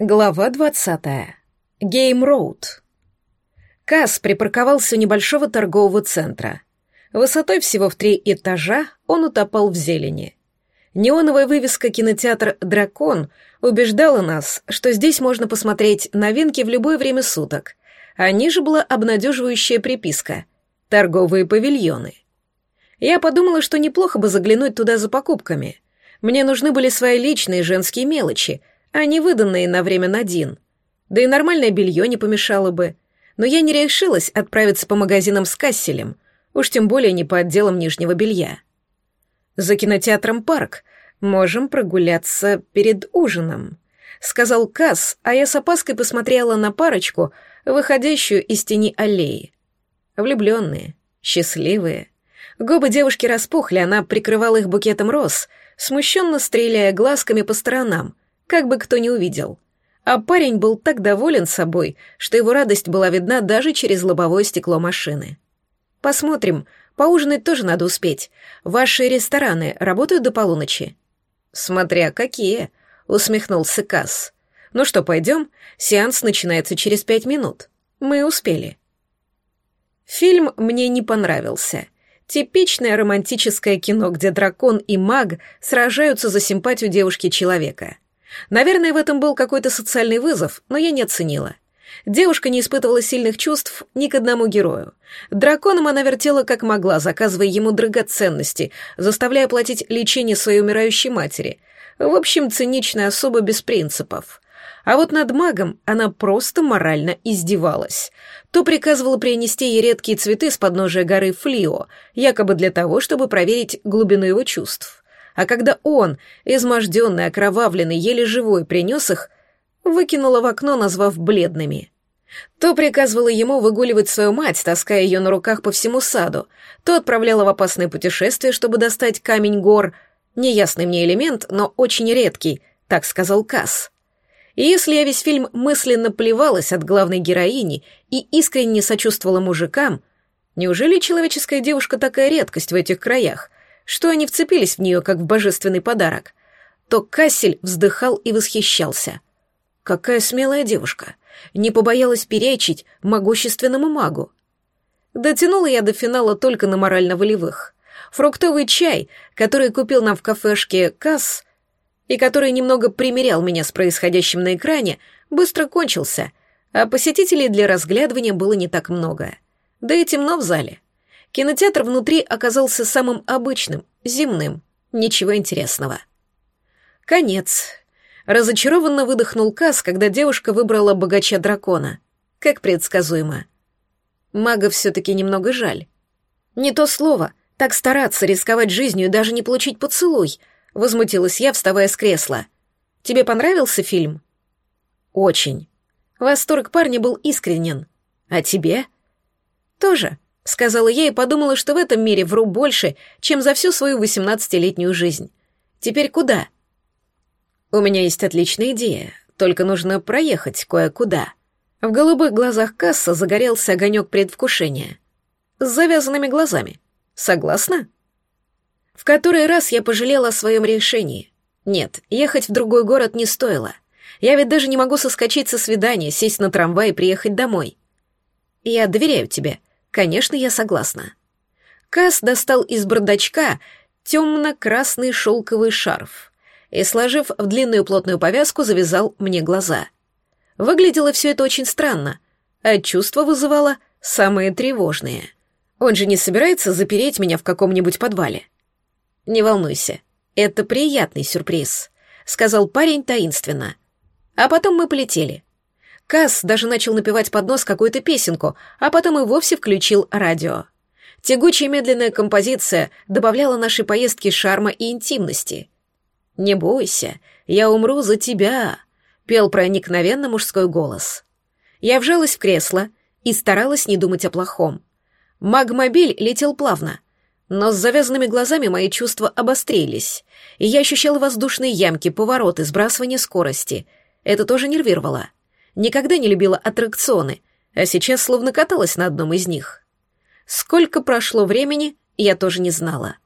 Глава двадцатая. Гейм Роуд. Касс припарковался у небольшого торгового центра. Высотой всего в три этажа он утопал в зелени. Неоновая вывеска кинотеатр «Дракон» убеждала нас, что здесь можно посмотреть новинки в любое время суток, а ниже была обнадеживающая приписка «Торговые павильоны». Я подумала, что неплохо бы заглянуть туда за покупками. Мне нужны были свои личные женские мелочи — а не выданные на время Надин. Да и нормальное белье не помешало бы. Но я не решилась отправиться по магазинам с Касселем, уж тем более не по отделам нижнего белья. За кинотеатром «Парк» можем прогуляться перед ужином, сказал Касс, а я с опаской посмотрела на парочку, выходящую из тени аллеи. Влюбленные, счастливые. Губы девушки распухли, она прикрывала их букетом роз, смущенно стреляя глазками по сторонам — как бы кто ни увидел. А парень был так доволен собой, что его радость была видна даже через лобовое стекло машины. «Посмотрим. Поужинать тоже надо успеть. Ваши рестораны работают до полуночи?» «Смотря какие», — усмехнулся Касс. «Ну что, пойдем? Сеанс начинается через пять минут. Мы успели». Фильм мне не понравился. Типичное романтическое кино, где дракон и маг сражаются за симпатию девушки-человека. Наверное, в этом был какой-то социальный вызов, но я не оценила. Девушка не испытывала сильных чувств ни к одному герою. Драконом она вертела как могла, заказывая ему драгоценности, заставляя платить лечение своей умирающей матери. В общем, циничная особа без принципов. А вот над магом она просто морально издевалась. То приказывала принести ей редкие цветы с подножия горы Флио, якобы для того, чтобы проверить глубину его чувств а когда он, изможденный, окровавленный, еле живой, принес их, выкинула в окно, назвав бледными. То приказывала ему выгуливать свою мать, таская ее на руках по всему саду, то отправляла в опасное путешествие, чтобы достать камень гор, неясный мне элемент, но очень редкий, так сказал Касс. И если я весь фильм мысленно плевалась от главной героини и искренне сочувствовала мужикам, неужели человеческая девушка такая редкость в этих краях, что они вцепились в нее, как в божественный подарок, то Кассель вздыхал и восхищался. Какая смелая девушка! Не побоялась перечить могущественному магу. Дотянула я до финала только на морально-волевых. Фруктовый чай, который купил нам в кафешке Касс, и который немного примерял меня с происходящим на экране, быстро кончился, а посетителей для разглядывания было не так много. Да и темно в зале — Кинотеатр внутри оказался самым обычным, земным, ничего интересного. Конец. Разочарованно выдохнул Кас, когда девушка выбрала богача дракона. Как предсказуемо. Мага все-таки немного жаль. Не то слово. Так стараться, рисковать жизнью и даже не получить поцелуй. Возмутилась я, вставая с кресла. Тебе понравился фильм? Очень. Восторг парня был искренен. А тебе? Тоже сказала я и подумала, что в этом мире вру больше, чем за всю свою восемнадцатилетнюю жизнь. Теперь куда? У меня есть отличная идея, только нужно проехать кое-куда. В голубых глазах касса загорелся огонек предвкушения. С завязанными глазами. Согласна? В который раз я пожалела о своем решении. Нет, ехать в другой город не стоило. Я ведь даже не могу соскочить со свидания, сесть на трамвай и приехать домой. Я доверяю тебе, Конечно, я согласна. Кас достал из бардачка темно-красный шелковый шарф и, сложив в длинную плотную повязку, завязал мне глаза. Выглядело все это очень странно, а чувства вызывало самые тревожные. Он же не собирается запереть меня в каком-нибудь подвале. Не волнуйся, это приятный сюрприз, сказал парень таинственно. А потом мы полетели. Касс даже начал напевать под нос какую-то песенку, а потом и вовсе включил радио. Тягучая медленная композиция добавляла нашей поездке шарма и интимности. «Не бойся, я умру за тебя», — пел проникновенно мужской голос. Я вжалась в кресло и старалась не думать о плохом. Магмобиль летел плавно, но с завязанными глазами мои чувства обострились, и я ощущала воздушные ямки, повороты, сбрасывание скорости. Это тоже нервировало. Никогда не любила аттракционы, а сейчас словно каталась на одном из них. Сколько прошло времени, я тоже не знала.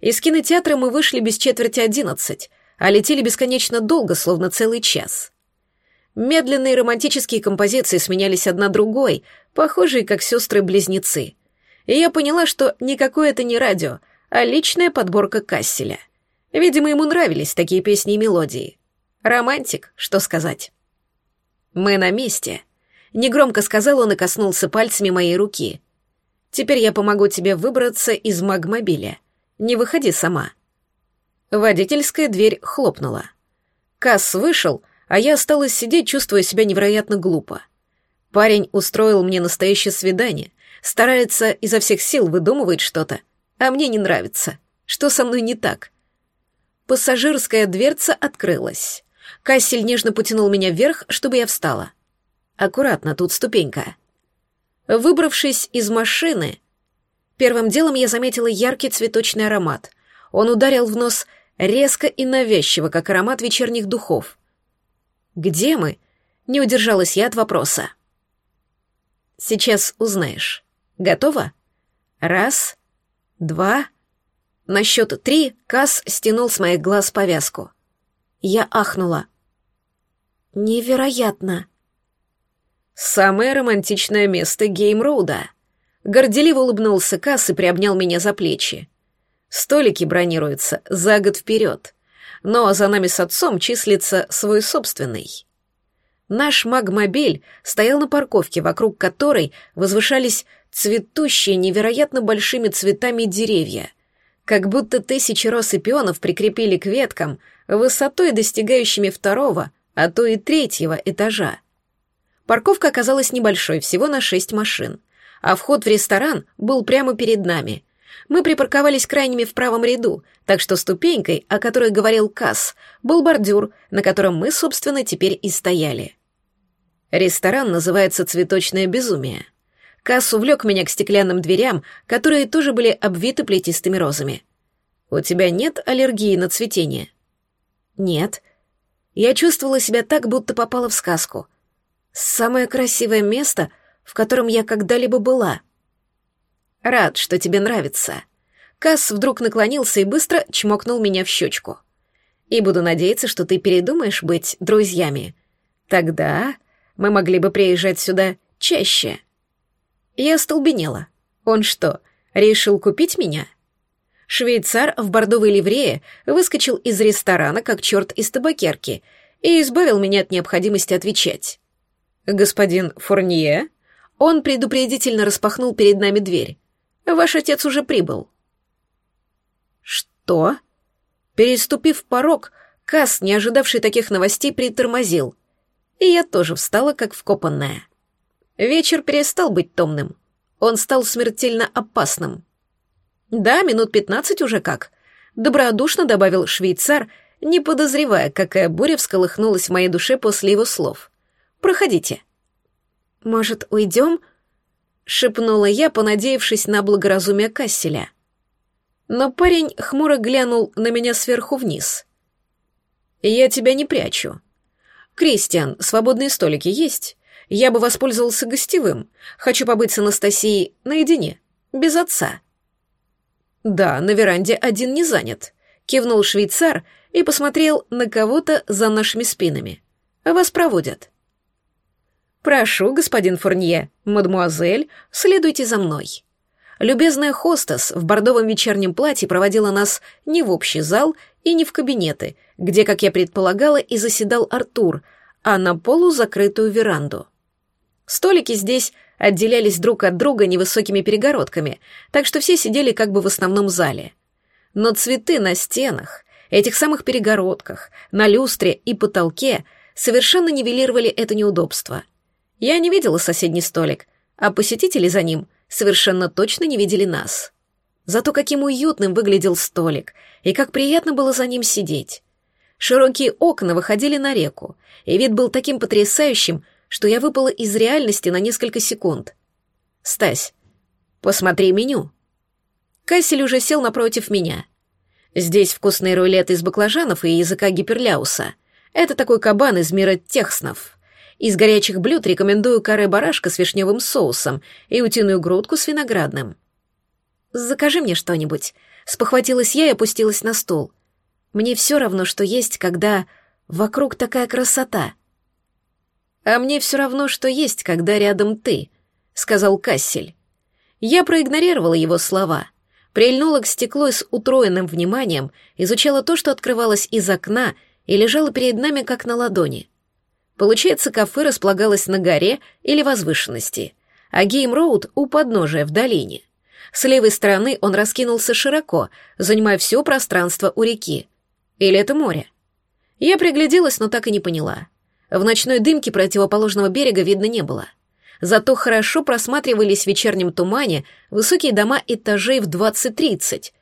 Из кинотеатра мы вышли без четверти одиннадцать, а летели бесконечно долго, словно целый час. Медленные романтические композиции сменялись одна другой, похожие как сестры-близнецы. И я поняла, что никакое это не радио, а личная подборка Касселя. Видимо, ему нравились такие песни и мелодии. Романтик, что сказать. «Мы на месте», — негромко сказал он и коснулся пальцами моей руки. «Теперь я помогу тебе выбраться из магмобиля. Не выходи сама». Водительская дверь хлопнула. Касс вышел, а я осталась сидеть, чувствуя себя невероятно глупо. Парень устроил мне настоящее свидание, старается изо всех сил выдумывать что-то, а мне не нравится. Что со мной не так? Пассажирская дверца открылась. Кассель нежно потянул меня вверх, чтобы я встала. Аккуратно, тут ступенька. Выбравшись из машины, первым делом я заметила яркий цветочный аромат. Он ударил в нос резко и навязчиво, как аромат вечерних духов. «Где мы?» — не удержалась я от вопроса. «Сейчас узнаешь. Готова? Раз, два...» На счет три Касс стянул с моих глаз повязку. Я ахнула. «Невероятно!» «Самое романтичное место Геймроуда!» Горделиво улыбнулся Касс и приобнял меня за плечи. «Столики бронируются за год вперед но за нами с отцом числится свой собственный. Наш магмобиль стоял на парковке, вокруг которой возвышались цветущие невероятно большими цветами деревья, как будто тысячи роз и пионов прикрепили к веткам высотой, достигающими второго, а то и третьего этажа. Парковка оказалась небольшой, всего на шесть машин, а вход в ресторан был прямо перед нами — мы припарковались крайними в правом ряду, так что ступенькой, о которой говорил Касс, был бордюр, на котором мы, собственно, теперь и стояли. Ресторан называется «Цветочное безумие». Касс увлек меня к стеклянным дверям, которые тоже были обвиты плетистыми розами. «У тебя нет аллергии на цветение?» «Нет». Я чувствовала себя так, будто попала в сказку. Самое красивое место, в котором я когда-либо была — Рад, что тебе нравится. Касс вдруг наклонился и быстро чмокнул меня в щечку. И буду надеяться, что ты передумаешь быть друзьями. Тогда мы могли бы приезжать сюда чаще. Я столбенела. Он что, решил купить меня? Швейцар в бордовой ливрее выскочил из ресторана, как черт из табакерки, и избавил меня от необходимости отвечать. «Господин Фурнье?» Он предупредительно распахнул перед нами дверь. Ваш отец уже прибыл». «Что?» Переступив порог, Касс, не ожидавший таких новостей, притормозил. И я тоже встала, как вкопанная. Вечер перестал быть томным. Он стал смертельно опасным. «Да, минут пятнадцать уже как», — добродушно добавил швейцар, не подозревая, какая буря всколыхнулась в моей душе после его слов. «Проходите». «Может, уйдем?» шепнула я, понадеявшись на благоразумие Касселя. Но парень хмуро глянул на меня сверху вниз. «Я тебя не прячу. Кристиан, свободные столики есть? Я бы воспользовался гостевым. Хочу побыть с Анастасией наедине, без отца». «Да, на веранде один не занят», — кивнул швейцар и посмотрел на кого-то за нашими спинами. «Вас проводят». «Прошу, господин Фурнье, мадмуазель, следуйте за мной». Любезная хостес в бордовом вечернем платье проводила нас не в общий зал и не в кабинеты, где, как я предполагала, и заседал Артур, а на полузакрытую веранду. Столики здесь отделялись друг от друга невысокими перегородками, так что все сидели как бы в основном зале. Но цветы на стенах, этих самых перегородках, на люстре и потолке совершенно нивелировали это неудобство — я не видела соседний столик, а посетители за ним совершенно точно не видели нас. Зато каким уютным выглядел столик, и как приятно было за ним сидеть. Широкие окна выходили на реку, и вид был таким потрясающим, что я выпала из реальности на несколько секунд. «Стась, посмотри меню». Кассель уже сел напротив меня. Здесь вкусные рулеты из баклажанов и языка гиперляуса. Это такой кабан из мира техснов. Из горячих блюд рекомендую каре барашка с вишневым соусом и утиную грудку с виноградным. «Закажи мне что-нибудь», — спохватилась я и опустилась на стул. «Мне все равно, что есть, когда вокруг такая красота». «А мне все равно, что есть, когда рядом ты», — сказал Кассель. Я проигнорировала его слова, прильнула к стеклу и с утроенным вниманием изучала то, что открывалось из окна и лежало перед нами как на ладони. Получается, кафе располагалось на горе или возвышенности, а Гейм-Роуд у подножия в долине. С левой стороны он раскинулся широко, занимая все пространство у реки. Или это море? Я пригляделась, но так и не поняла. В ночной дымке противоположного берега видно не было. Зато хорошо просматривались в вечернем тумане высокие дома этажей в 20-30.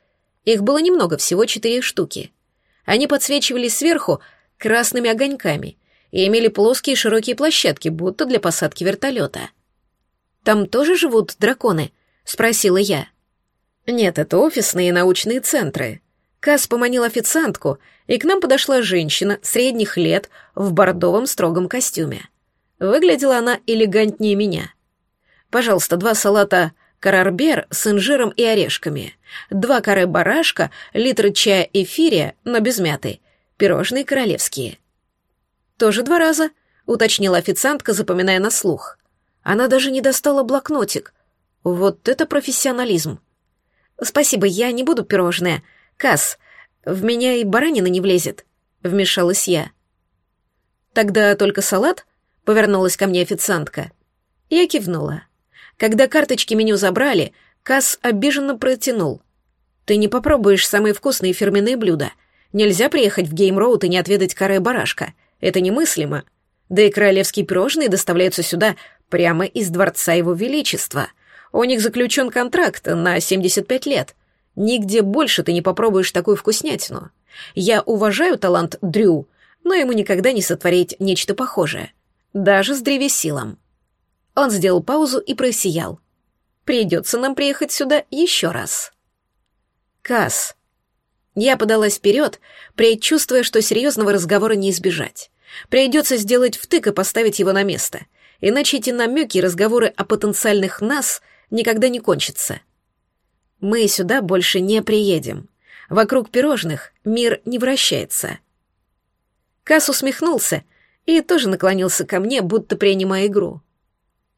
Их было немного, всего четыре штуки. Они подсвечивались сверху красными огоньками и имели плоские широкие площадки, будто для посадки вертолета. «Там тоже живут драконы?» — спросила я. «Нет, это офисные и научные центры», Кас поманил официантку, и к нам подошла женщина средних лет в бордовом строгом костюме. Выглядела она элегантнее меня. «Пожалуйста, два салата карарбер с инжиром и орешками, два каре барашка, литр чая эфирия, но без мяты, пирожные королевские». «Тоже два раза?» — уточнила официантка, запоминая на слух. Она даже не достала блокнотик. Вот это профессионализм. «Спасибо, я не буду пирожное», «Касс, в меня и баранина не влезет», — вмешалась я. «Тогда только салат?» — повернулась ко мне официантка. Я кивнула. Когда карточки меню забрали, Касс обиженно протянул. «Ты не попробуешь самые вкусные фирменные блюда. Нельзя приехать в Гейм-Роуд и не отведать каре барашка. Это немыслимо. Да и королевские пирожные доставляются сюда прямо из дворца его величества. У них заключен контракт на 75 лет. Нигде больше ты не попробуешь такую вкуснятину. Я уважаю талант Дрю, но ему никогда не сотворить нечто похожее. Даже с древесилом. Он сделал паузу и просиял. Придется нам приехать сюда еще раз. Касс. Я подалась вперед, предчувствуя, что серьезного разговора не избежать. Придется сделать втык и поставить его на место, иначе эти намеки и разговоры о потенциальных нас никогда не кончатся. Мы сюда больше не приедем. Вокруг пирожных мир не вращается. Кас усмехнулся и тоже наклонился ко мне, будто принимая игру.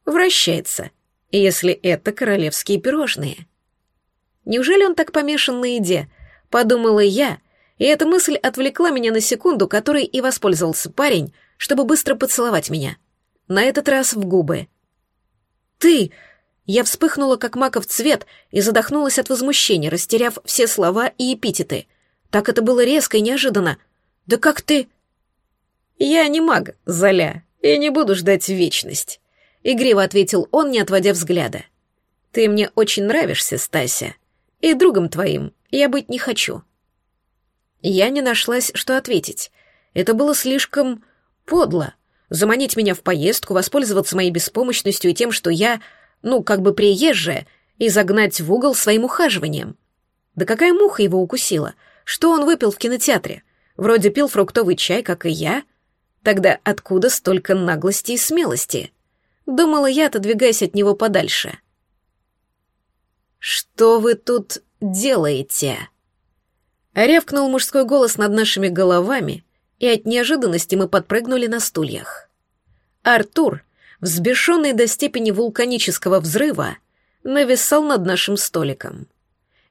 Вращается, если это королевские пирожные. Неужели он так помешан на еде? Подумала я, и эта мысль отвлекла меня на секунду, которой и воспользовался парень, чтобы быстро поцеловать меня. На этот раз в губы. «Ты!» Я вспыхнула, как маков цвет, и задохнулась от возмущения, растеряв все слова и эпитеты. Так это было резко и неожиданно. «Да как ты...» «Я не маг, Золя, и не буду ждать вечность», — игриво ответил он, не отводя взгляда. «Ты мне очень нравишься, Стася, и другом твоим я быть не хочу». Я не нашлась, что ответить. Это было слишком подло. Заманить меня в поездку, воспользоваться моей беспомощностью и тем, что я ну, как бы приезжая, и загнать в угол своим ухаживанием. Да какая муха его укусила? Что он выпил в кинотеатре? Вроде пил фруктовый чай, как и я. Тогда откуда столько наглости и смелости? Думала я, отодвигаясь от него подальше. «Что вы тут делаете?» Рявкнул мужской голос над нашими головами, и от неожиданности мы подпрыгнули на стульях. Артур взбешенный до степени вулканического взрыва, нависал над нашим столиком.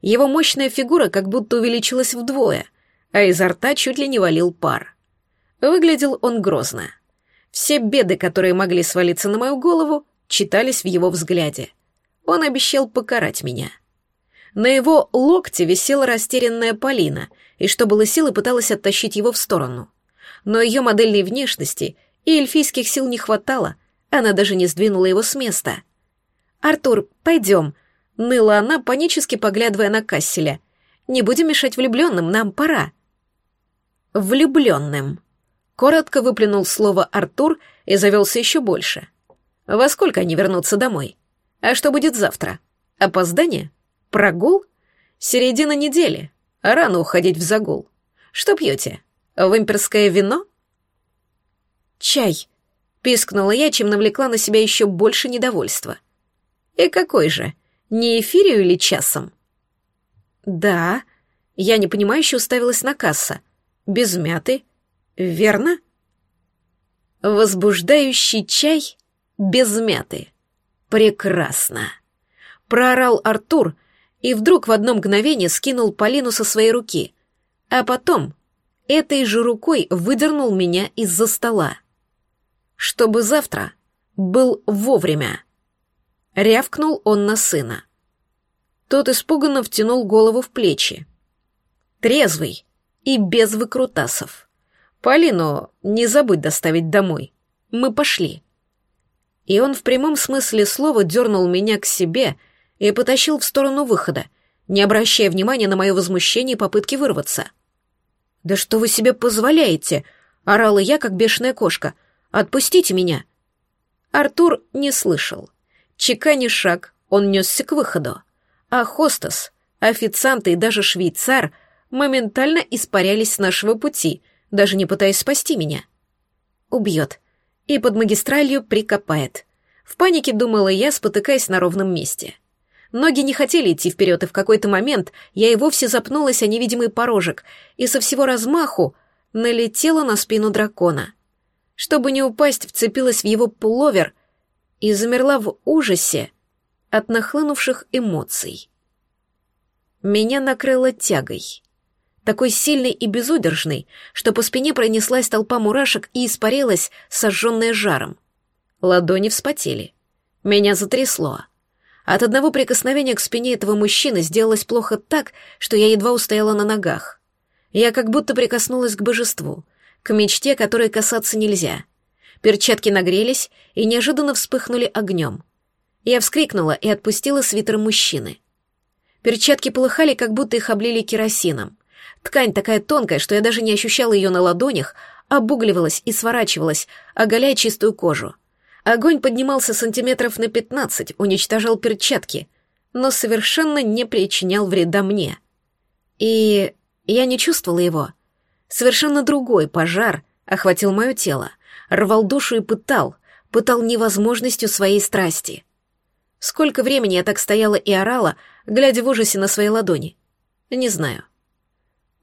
Его мощная фигура как будто увеличилась вдвое, а изо рта чуть ли не валил пар. Выглядел он грозно. Все беды, которые могли свалиться на мою голову, читались в его взгляде. Он обещал покарать меня. На его локте висела растерянная Полина, и что было силы, пыталась оттащить его в сторону. Но ее модельной внешности и эльфийских сил не хватало, она даже не сдвинула его с места. «Артур, пойдем», — ныла она, панически поглядывая на Касселя. «Не будем мешать влюбленным, нам пора». «Влюбленным», — коротко выплюнул слово Артур и завелся еще больше. «Во сколько они вернутся домой? А что будет завтра? Опоздание? Прогул? Середина недели. Рано уходить в загул. Что пьете? Вымперское вино?» «Чай», Пискнула я, чем навлекла на себя еще больше недовольства. «И какой же? Не эфирию или часом?» «Да». Я непонимающе уставилась на касса. «Без мяты. Верно?» Возбуждающий чай без мяты. Прекрасно. Проорал Артур и вдруг в одно мгновение скинул Полину со своей руки, а потом этой же рукой выдернул меня из-за стола. Чтобы завтра был вовремя. Рявкнул он на сына. Тот испуганно втянул голову в плечи. Трезвый и без выкрутасов. «Полину не забудь доставить домой. Мы пошли». И он в прямом смысле слова дернул меня к себе и потащил в сторону выхода, не обращая внимания на мое возмущение и попытки вырваться. «Да что вы себе позволяете?» — орала я, как бешеная кошка. «Отпустите меня!» Артур не слышал. Чеканя шаг, он несся к выходу. А хостес, официанты и даже швейцар моментально испарялись с нашего пути, даже не пытаясь спасти меня. Убьет. И под магистралью прикопает. В панике думала я, спотыкаясь на ровном месте. Ноги не хотели идти вперед, и в какой-то момент я и вовсе запнулась о невидимый порожек и со всего размаху налетела на спину дракона. Чтобы не упасть, вцепилась в его пуловер и замерла в ужасе от нахлынувших эмоций. Меня накрыло тягой такой сильный и безудержный, что по спине пронеслась толпа мурашек и испарилась, сожженная жаром. Ладони вспотели. Меня затрясло. От одного прикосновения к спине этого мужчины сделалось плохо так, что я едва устояла на ногах. Я как будто прикоснулась к божеству, к мечте, которой касаться нельзя. Перчатки нагрелись и неожиданно вспыхнули огнем. Я вскрикнула и отпустила свитер мужчины. Перчатки полыхали, как будто их облили керосином. Ткань такая тонкая, что я даже не ощущала ее на ладонях, обугливалась и сворачивалась, оголяя чистую кожу. Огонь поднимался сантиметров на пятнадцать, уничтожал перчатки, но совершенно не причинял вреда мне. И я не чувствовала его. Совершенно другой пожар охватил мое тело, рвал душу и пытал, пытал невозможностью своей страсти. Сколько времени я так стояла и орала, глядя в ужасе на свои ладони? Не знаю.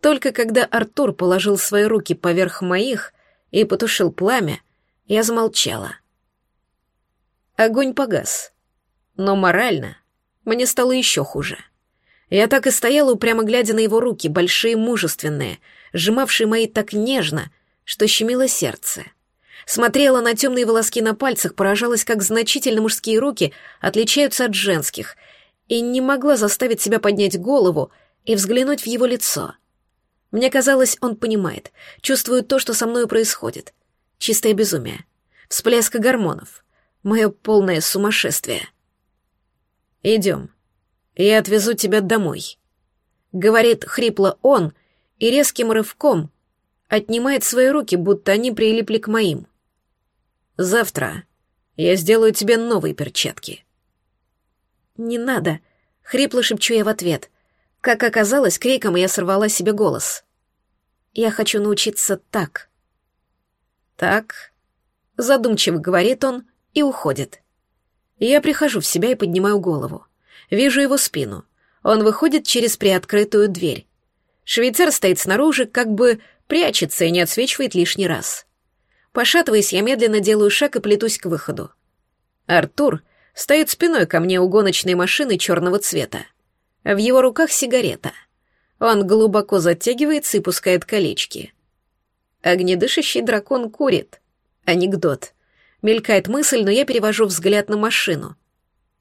Только когда Артур положил свои руки поверх моих и потушил пламя, я замолчала. Огонь погас, но морально мне стало еще хуже. Я так и стояла, упрямо глядя на его руки, большие, мужественные, сжимавшие мои так нежно, что щемило сердце. Смотрела на темные волоски на пальцах, поражалась, как значительно мужские руки отличаются от женских, и не могла заставить себя поднять голову и взглянуть в его лицо — мне казалось, он понимает, чувствует то, что со мной происходит. Чистое безумие. Всплеск гормонов. Мое полное сумасшествие. «Идем. Я отвезу тебя домой», — говорит хрипло он и резким рывком отнимает свои руки, будто они прилипли к моим. «Завтра я сделаю тебе новые перчатки». «Не надо», — хрипло шепчу я в ответ — как оказалось, криком я сорвала себе голос. «Я хочу научиться так». «Так», — задумчиво говорит он и уходит. Я прихожу в себя и поднимаю голову. Вижу его спину. Он выходит через приоткрытую дверь. Швейцар стоит снаружи, как бы прячется и не отсвечивает лишний раз. Пошатываясь, я медленно делаю шаг и плетусь к выходу. Артур стоит спиной ко мне у гоночной машины черного цвета. В его руках сигарета. Он глубоко затягивается и пускает колечки. Огнедышащий дракон курит. Анекдот. Мелькает мысль, но я перевожу взгляд на машину.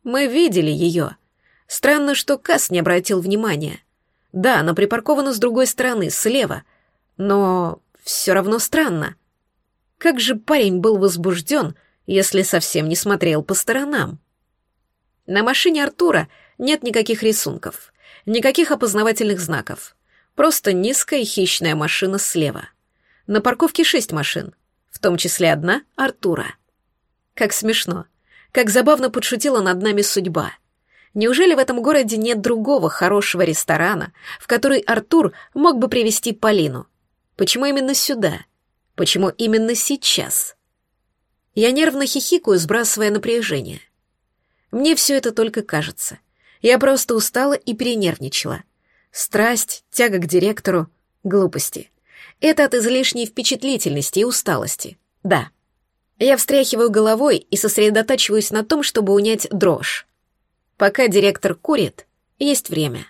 Мы видели ее. Странно, что Касс не обратил внимания. Да, она припаркована с другой стороны, слева. Но все равно странно. Как же парень был возбужден, если совсем не смотрел по сторонам? На машине Артура — нет никаких рисунков, никаких опознавательных знаков. Просто низкая хищная машина слева. На парковке шесть машин, в том числе одна Артура. Как смешно. Как забавно подшутила над нами судьба. Неужели в этом городе нет другого хорошего ресторана, в который Артур мог бы привести Полину? Почему именно сюда? Почему именно сейчас? Я нервно хихикаю, сбрасывая напряжение. Мне все это только кажется. Я просто устала и перенервничала. Страсть, тяга к директору, глупости. Это от излишней впечатлительности и усталости. Да, Я встряхиваю головой и сосредотачиваюсь на том, чтобы унять дрожь. Пока директор курит, есть время.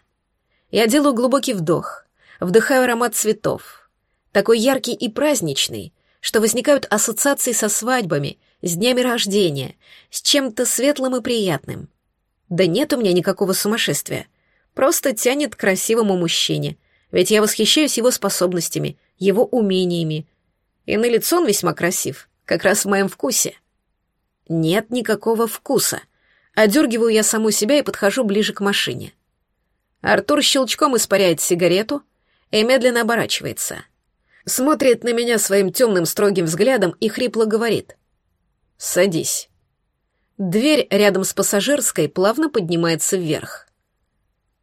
Я делаю глубокий вдох, вдыхаю аромат цветов. Такой яркий и праздничный, что возникают ассоциации со свадьбами, с днями рождения, с чем-то светлым и приятным. Да нет у меня никакого сумасшествия. Просто тянет к красивому мужчине, ведь я восхищаюсь его способностями, его умениями. И на лицо он весьма красив, как раз в моем вкусе. Нет никакого вкуса. Одергиваю я саму себя и подхожу ближе к машине. Артур щелчком испаряет сигарету и медленно оборачивается. Смотрит на меня своим темным строгим взглядом и хрипло говорит. «Садись». Дверь рядом с пассажирской плавно поднимается вверх.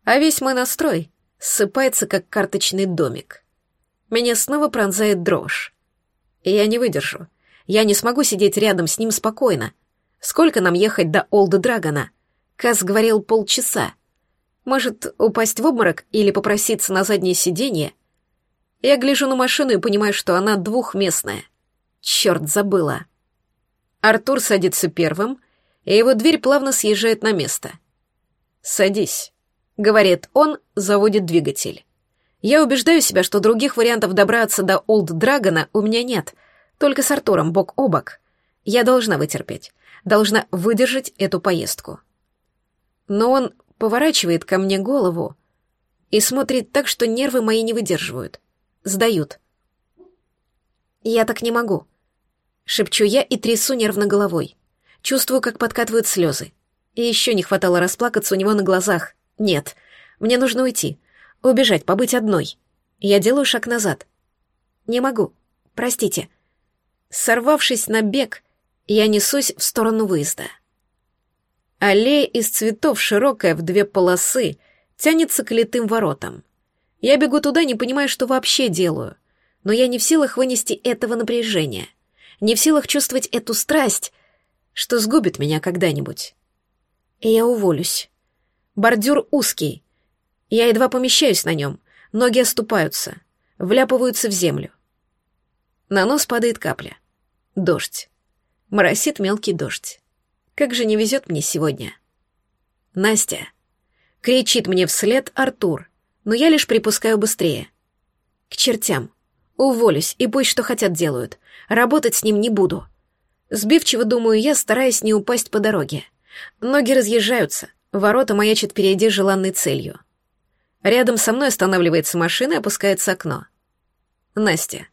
А весь мой настрой ссыпается, как карточный домик. Меня снова пронзает дрожь. И я не выдержу. Я не смогу сидеть рядом с ним спокойно. Сколько нам ехать до Олда Драгона? Кас говорил полчаса. Может, упасть в обморок или попроситься на заднее сиденье? Я гляжу на машину и понимаю, что она двухместная. Черт, забыла. Артур садится первым, и его дверь плавно съезжает на место. «Садись», — говорит он, заводит двигатель. Я убеждаю себя, что других вариантов добраться до Олд Драгона у меня нет, только с Артуром бок о бок. Я должна вытерпеть, должна выдержать эту поездку. Но он поворачивает ко мне голову и смотрит так, что нервы мои не выдерживают, сдают. «Я так не могу», — шепчу я и трясу нервно головой. Чувствую, как подкатывают слезы. И еще не хватало расплакаться у него на глазах. Нет, мне нужно уйти. Убежать, побыть одной. Я делаю шаг назад. Не могу. Простите. Сорвавшись на бег, я несусь в сторону выезда. Аллея из цветов, широкая в две полосы, тянется к литым воротам. Я бегу туда, не понимая, что вообще делаю. Но я не в силах вынести этого напряжения. Не в силах чувствовать эту страсть, что сгубит меня когда-нибудь. И я уволюсь. Бордюр узкий. Я едва помещаюсь на нем, ноги оступаются, вляпываются в землю. На нос падает капля. Дождь. Моросит мелкий дождь. Как же не везет мне сегодня. Настя. Кричит мне вслед Артур, но я лишь припускаю быстрее. К чертям. Уволюсь, и пусть что хотят делают. Работать с ним не буду. Сбивчиво думаю я, стараясь не упасть по дороге. Ноги разъезжаются, ворота маячат впереди желанной целью. Рядом со мной останавливается машина и опускается окно. «Настя,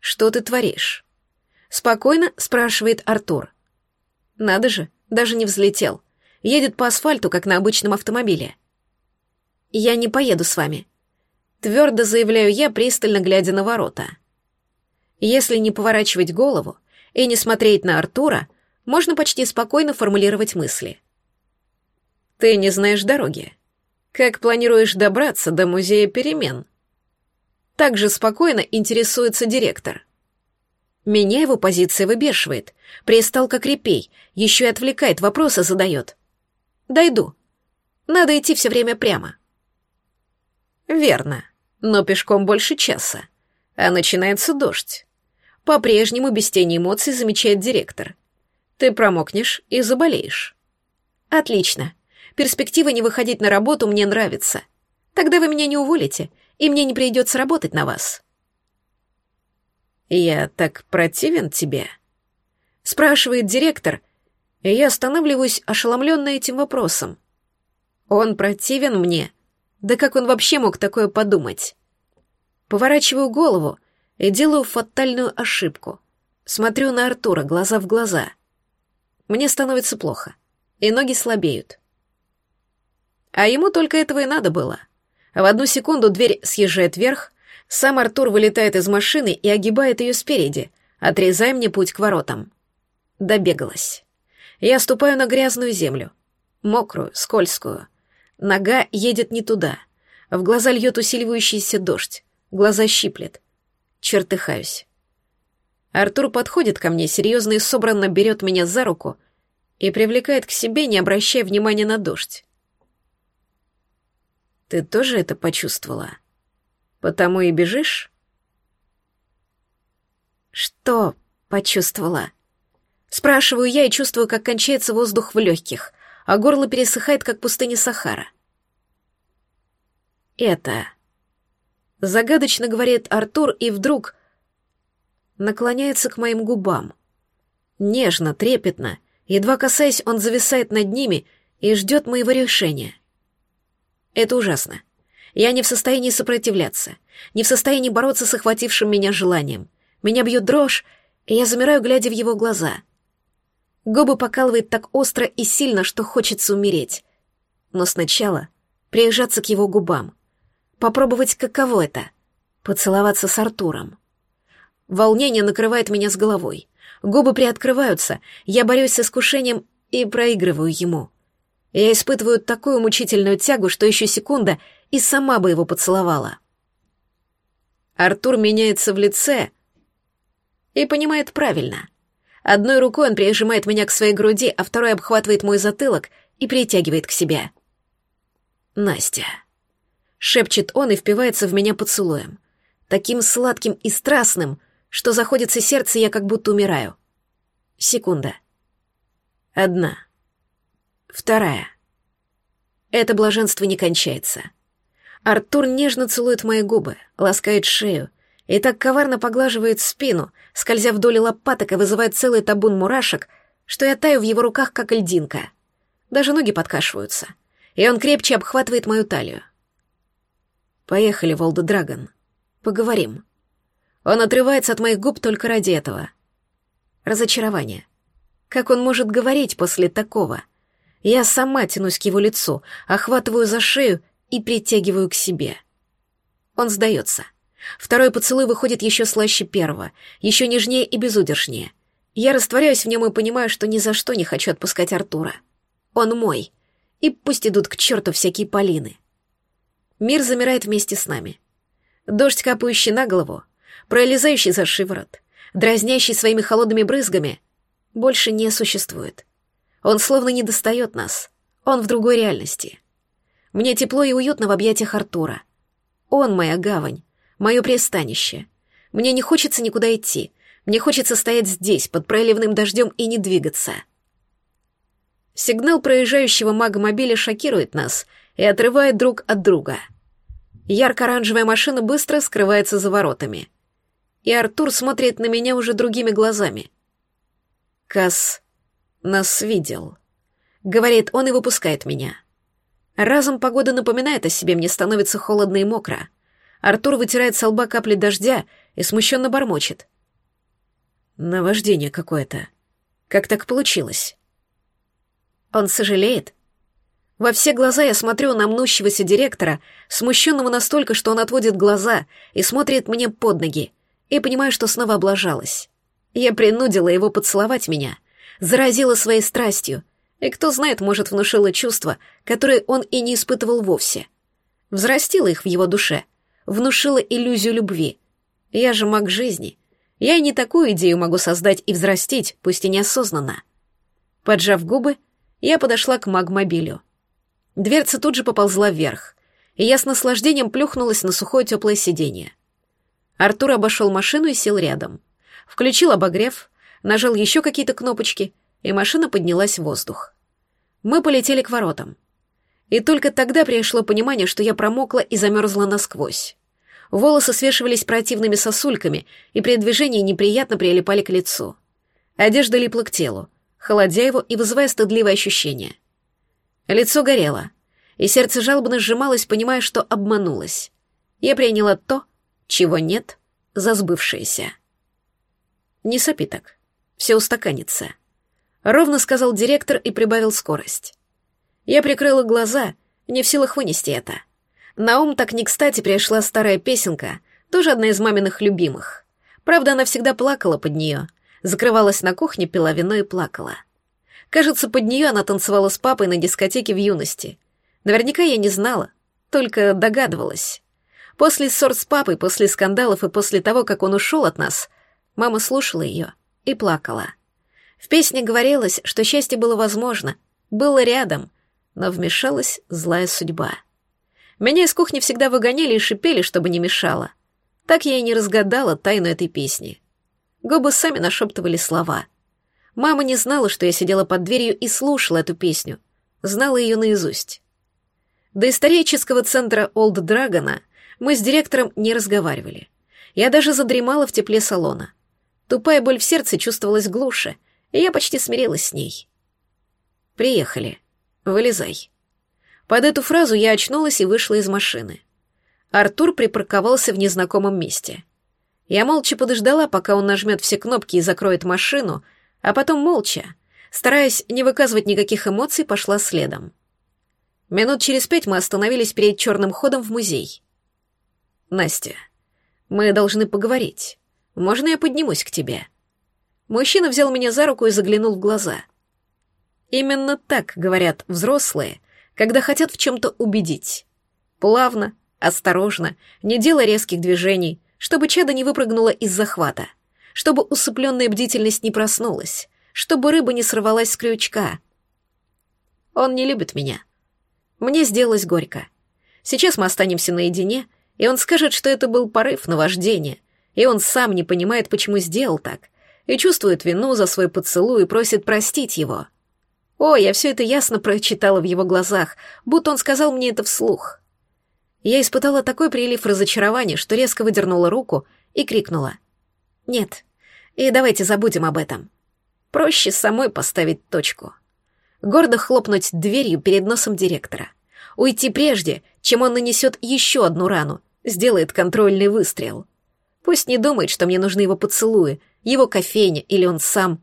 что ты творишь?» Спокойно спрашивает Артур. «Надо же, даже не взлетел. Едет по асфальту, как на обычном автомобиле». «Я не поеду с вами», — твердо заявляю я, пристально глядя на ворота. Если не поворачивать голову, и не смотреть на Артура, можно почти спокойно формулировать мысли. «Ты не знаешь дороги. Как планируешь добраться до музея перемен?» Также спокойно интересуется директор. Меня его позиция выбешивает. Пристал как репей, еще и отвлекает, вопросы задает. Дойду. Надо идти все время прямо. Верно, но пешком больше часа. А начинается дождь. По-прежнему без тени эмоций замечает директор. Ты промокнешь и заболеешь. Отлично. Перспектива не выходить на работу мне нравится. Тогда вы меня не уволите, и мне не придется работать на вас. Я так противен тебе? Спрашивает директор, и я останавливаюсь ошеломленная этим вопросом. Он противен мне? Да как он вообще мог такое подумать? Поворачиваю голову — и делаю фатальную ошибку. Смотрю на Артура глаза в глаза. Мне становится плохо, и ноги слабеют. А ему только этого и надо было. В одну секунду дверь съезжает вверх, сам Артур вылетает из машины и огибает ее спереди, отрезая мне путь к воротам. Добегалась. Я ступаю на грязную землю. Мокрую, скользкую. Нога едет не туда. В глаза льет усиливающийся дождь. Глаза щиплет. Чертыхаюсь. Артур подходит ко мне, серьезно и собранно берет меня за руку и привлекает к себе, не обращая внимания на дождь. Ты тоже это почувствовала? Потому и бежишь? Что почувствовала? Спрашиваю я и чувствую, как кончается воздух в легких, а горло пересыхает, как пустыня Сахара. Это... Загадочно говорит Артур и вдруг наклоняется к моим губам. Нежно, трепетно, едва касаясь, он зависает над ними и ждет моего решения. Это ужасно. Я не в состоянии сопротивляться, не в состоянии бороться с охватившим меня желанием. Меня бьет дрожь, и я замираю, глядя в его глаза. Губы покалывает так остро и сильно, что хочется умереть. Но сначала приезжаться к его губам. Попробовать, каково это — поцеловаться с Артуром. Волнение накрывает меня с головой. Губы приоткрываются, я борюсь с искушением и проигрываю ему. Я испытываю такую мучительную тягу, что еще секунда и сама бы его поцеловала. Артур меняется в лице и понимает правильно. Одной рукой он прижимает меня к своей груди, а второй обхватывает мой затылок и притягивает к себе. «Настя», — шепчет он и впивается в меня поцелуем, таким сладким и страстным — что заходится сердце, я как будто умираю. Секунда. Одна. Вторая. Это блаженство не кончается. Артур нежно целует мои губы, ласкает шею и так коварно поглаживает спину, скользя вдоль лопаток и вызывает целый табун мурашек, что я таю в его руках, как льдинка. Даже ноги подкашиваются, и он крепче обхватывает мою талию. «Поехали, Волда Драгон. Поговорим». Он отрывается от моих губ только ради этого. Разочарование. Как он может говорить после такого? Я сама тянусь к его лицу, охватываю за шею и притягиваю к себе. Он сдается. Второй поцелуй выходит еще слаще первого, еще нежнее и безудержнее. Я растворяюсь в нем и понимаю, что ни за что не хочу отпускать Артура. Он мой. И пусть идут к черту всякие полины. Мир замирает вместе с нами. Дождь, капающий на голову, пролезающий за шиворот, дразнящий своими холодными брызгами, больше не существует. Он словно не достает нас. Он в другой реальности. Мне тепло и уютно в объятиях Артура. Он моя гавань, мое пристанище. Мне не хочется никуда идти. Мне хочется стоять здесь, под проливным дождем, и не двигаться. Сигнал проезжающего магомобиля шокирует нас и отрывает друг от друга. Ярко-оранжевая машина быстро скрывается за воротами — и Артур смотрит на меня уже другими глазами. Кас нас видел. Говорит он и выпускает меня. Разом погода напоминает о себе, мне становится холодно и мокро. Артур вытирает с лба капли дождя и смущенно бормочет. Наваждение какое-то. Как так получилось? Он сожалеет? Во все глаза я смотрю на мнущегося директора, смущенного настолько, что он отводит глаза и смотрит мне под ноги, и понимаю, что снова облажалась. Я принудила его поцеловать меня, заразила своей страстью, и кто знает, может, внушила чувства, которые он и не испытывал вовсе. Взрастила их в его душе, внушила иллюзию любви. Я же маг жизни. Я и не такую идею могу создать и взрастить, пусть и неосознанно. Поджав губы, я подошла к магмобилю. Дверца тут же поползла вверх, и я с наслаждением плюхнулась на сухое теплое сиденье. Артур обошел машину и сел рядом. Включил обогрев, нажал еще какие-то кнопочки, и машина поднялась в воздух. Мы полетели к воротам. И только тогда пришло понимание, что я промокла и замерзла насквозь. Волосы свешивались противными сосульками, и при движении неприятно прилипали к лицу. Одежда липла к телу, холодя его и вызывая стыдливое ощущение. Лицо горело, и сердце жалобно сжималось, понимая, что обманулась. Я приняла то, чего нет, за сбывшееся. Не сопи так, все устаканится. Ровно сказал директор и прибавил скорость. Я прикрыла глаза, не в силах вынести это. На ум так не кстати пришла старая песенка, тоже одна из маминых любимых. Правда, она всегда плакала под нее, закрывалась на кухне, пила вино и плакала. Кажется, под нее она танцевала с папой на дискотеке в юности. Наверняка я не знала, только догадывалась. После ссор с папой, после скандалов и после того, как он ушел от нас, мама слушала ее и плакала. В песне говорилось, что счастье было возможно, было рядом, но вмешалась злая судьба. Меня из кухни всегда выгоняли и шипели, чтобы не мешало. Так я и не разгадала тайну этой песни. Губы сами нашептывали слова. Мама не знала, что я сидела под дверью и слушала эту песню. Знала ее наизусть. До исторического центра Олд Драгона мы с директором не разговаривали. Я даже задремала в тепле салона. Тупая боль в сердце чувствовалась глуше, и я почти смирилась с ней. «Приехали. Вылезай». Под эту фразу я очнулась и вышла из машины. Артур припарковался в незнакомом месте. Я молча подождала, пока он нажмет все кнопки и закроет машину, а потом молча, стараясь не выказывать никаких эмоций, пошла следом. Минут через пять мы остановились перед черным ходом в музей. «Настя, мы должны поговорить. Можно я поднимусь к тебе?» Мужчина взял меня за руку и заглянул в глаза. Именно так говорят взрослые, когда хотят в чем-то убедить. Плавно, осторожно, не делая резких движений, чтобы чада не выпрыгнула из захвата, чтобы усыпленная бдительность не проснулась, чтобы рыба не сорвалась с крючка. Он не любит меня. Мне сделалось горько. Сейчас мы останемся наедине — и он скажет, что это был порыв наваждения, и он сам не понимает, почему сделал так, и чувствует вину за свой поцелуй и просит простить его. О, я все это ясно прочитала в его глазах, будто он сказал мне это вслух. Я испытала такой прилив разочарования, что резко выдернула руку и крикнула. «Нет, и давайте забудем об этом. Проще самой поставить точку». Гордо хлопнуть дверью перед носом директора. Уйти прежде, чем он нанесет еще одну рану, сделает контрольный выстрел. Пусть не думает, что мне нужны его поцелуи, его кофейня или он сам.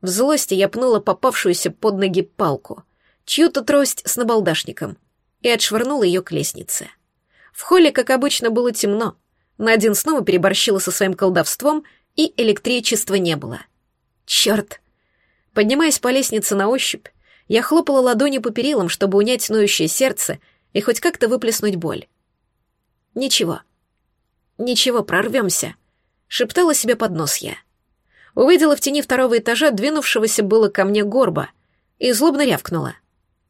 В злости я пнула попавшуюся под ноги палку, чью-то трость с набалдашником, и отшвырнула ее к лестнице. В холле, как обычно, было темно. Надин снова переборщила со своим колдовством, и электричества не было. Черт! Поднимаясь по лестнице на ощупь, я хлопала ладони по перилам, чтобы унять ноющее сердце и хоть как-то выплеснуть боль. Ничего. Ничего, прорвемся, шептала себе под нос я. Увидела в тени второго этажа двинувшегося было ко мне горба и злобно рявкнула.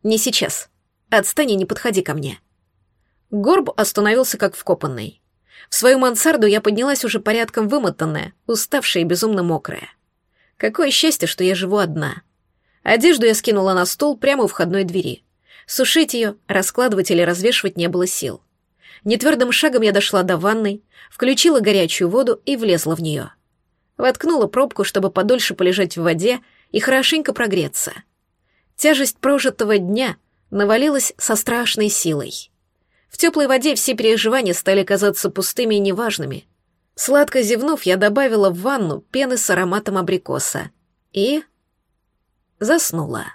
Не сейчас. Отстань и не подходи ко мне. Горб остановился как вкопанный. В свою мансарду я поднялась уже порядком вымотанная, уставшая и безумно мокрая. Какое счастье, что я живу одна. Одежду я скинула на стол прямо у входной двери. Сушить ее, раскладывать или развешивать не было сил. Нетвердым шагом я дошла до ванной, включила горячую воду и влезла в нее. Воткнула пробку, чтобы подольше полежать в воде и хорошенько прогреться. Тяжесть прожитого дня навалилась со страшной силой. В теплой воде все переживания стали казаться пустыми и неважными. Сладко зевнув, я добавила в ванну пены с ароматом абрикоса и заснула.